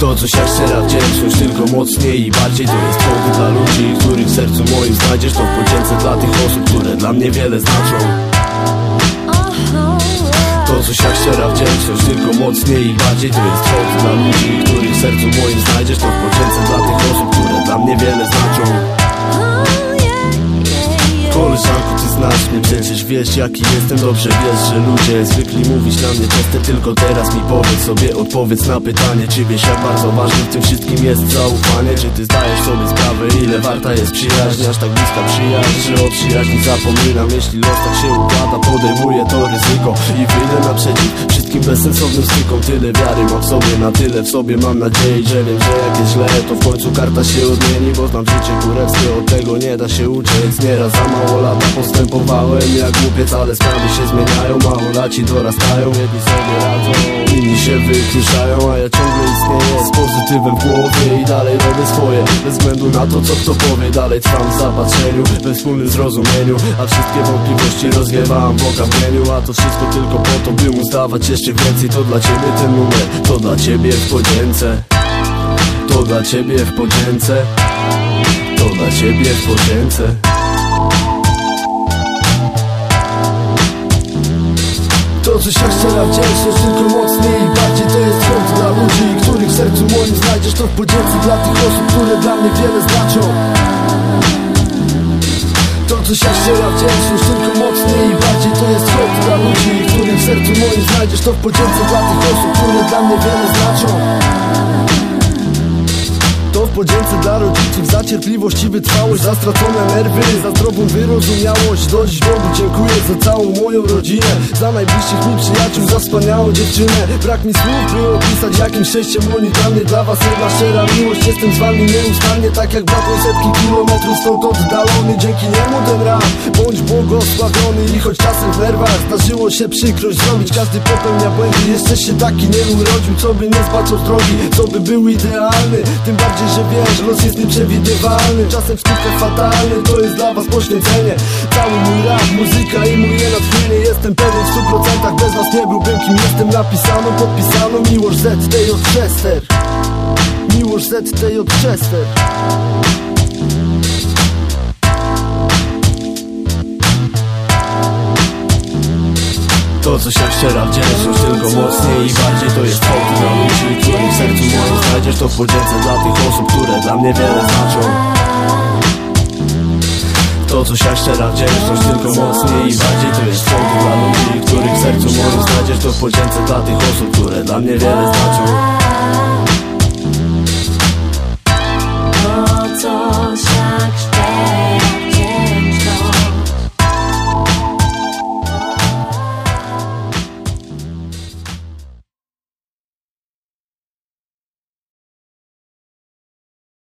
To coś jak szczera wdzięczność, tylko mocniej i bardziej To jest powód dla ludzi, których w sercu moim znajdziesz To w podzięce dla tych osób, które dla mnie wiele znaczą. To coś jak szczera wdzięczność, tylko mocniej i bardziej To jest powód dla ludzi, których w sercu moim znajdziesz To w podzięce dla tych osób, które dla mnie wiele znaczą znasz mnie, przecież wiesz jaki jestem. Dobrze wiesz, że ludzie zwykli mówić na mnie często Tylko teraz mi powiedz sobie, odpowiedz na pytanie Czy wiesz jak bardzo ważnym w tym wszystkim jest zaufanie. Czy ty zdajesz sobie sprawę, ile warta jest przyjaźń Aż tak bliska przyjaźń, że o przyjaźni zapominam. Jeśli los tak się układa, podejmuję to ryzyko. I wyjdę naprzeciw wszystkim bezsensownym stykom Tyle wiary mam w sobie, na tyle w sobie mam nadzieję Że wiem, że jak jest źle, to w końcu karta się odmieni. Bo znam życie kurewskie, od tego nie da się uciec. Nieraz za mało lata postępowałem jak głupiec Ale sprawy się zmieniają, mało laci dorastają. Jedni sobie radzą, inni się wykluszają A ja ciągle istnieję z pozytywem w głowie I dalej robię swoje, bez względu na to co kto powie Dalej trwam w zapatrzeniu, we wspólnym zrozumieniu. A wszystkie wątpliwości rozwiewam w okamieniu A to wszystko tylko po to, by mu zdawać jeszcze więcej. To dla ciebie ten numer, to dla ciebie w podzięce. To dla ciebie w podzięce. To dla ciebie w podzięce To coś jak szczera wdzięczność, tylko mocniej i bardziej To jest fond dla ludzi, których w sercu moim znajdziesz To w podzięce dla tych osób, które dla mnie wiele znaczą. To coś jak szczera wdzięczność, tylko mocniej i bardziej To jest fond dla ludzi, których w sercu moim znajdziesz To w podzięce dla tych osób, które dla mnie wiele podzięce dla rodziców za cierpliwość i wytrwałość Za stracone nerwy, za zdrową wyrozumiałość Do dziś Bogu dziękuję za całą moją rodzinę Za najbliższych mi przyjaciół, za wspaniałą dziewczynę. Brak mi słów, by opisać jakim szczęściem oni dla mnie Dla was jedna szczera miłość, jestem z wami nieustannie Tak jak bratą setki kilometrów stąd oddalony. Dzięki niemu ten rap, bądź błogosławiony I choć czasem w nerwach zdarzyło się przykrość zrobić Każdy popełnia błędy, jeszcze się taki nie urodził Co by nie zbaczał drogi, co by był idealny. Tym bardziej że wiesz, los jest nieprzewidywalny Czasem w skutkach fatalny, to jest dla was poświęcenie. Cały mój rap, muzyka i moje natchnienie Jestem pewien w stu procentach, bez was nie byłbym kim jestem. Napisano, podpisano, miłość Z, tej od Chester. Miłość Z, tej od Chester to coś jak szczera wdzięczność Tylko mocniej i bardziej to jest hołd dla ludzi Których w sercu moim znajdziesz To w podzięce dla tych osób, które dla mnie wiele znaczą. To coś jak szczera wdzięczność Tylko mocniej i bardziej to jest hołd dla ludzi Których w sercu moim znajdziesz To w podzięce dla tych osób, które dla mnie wiele znaczą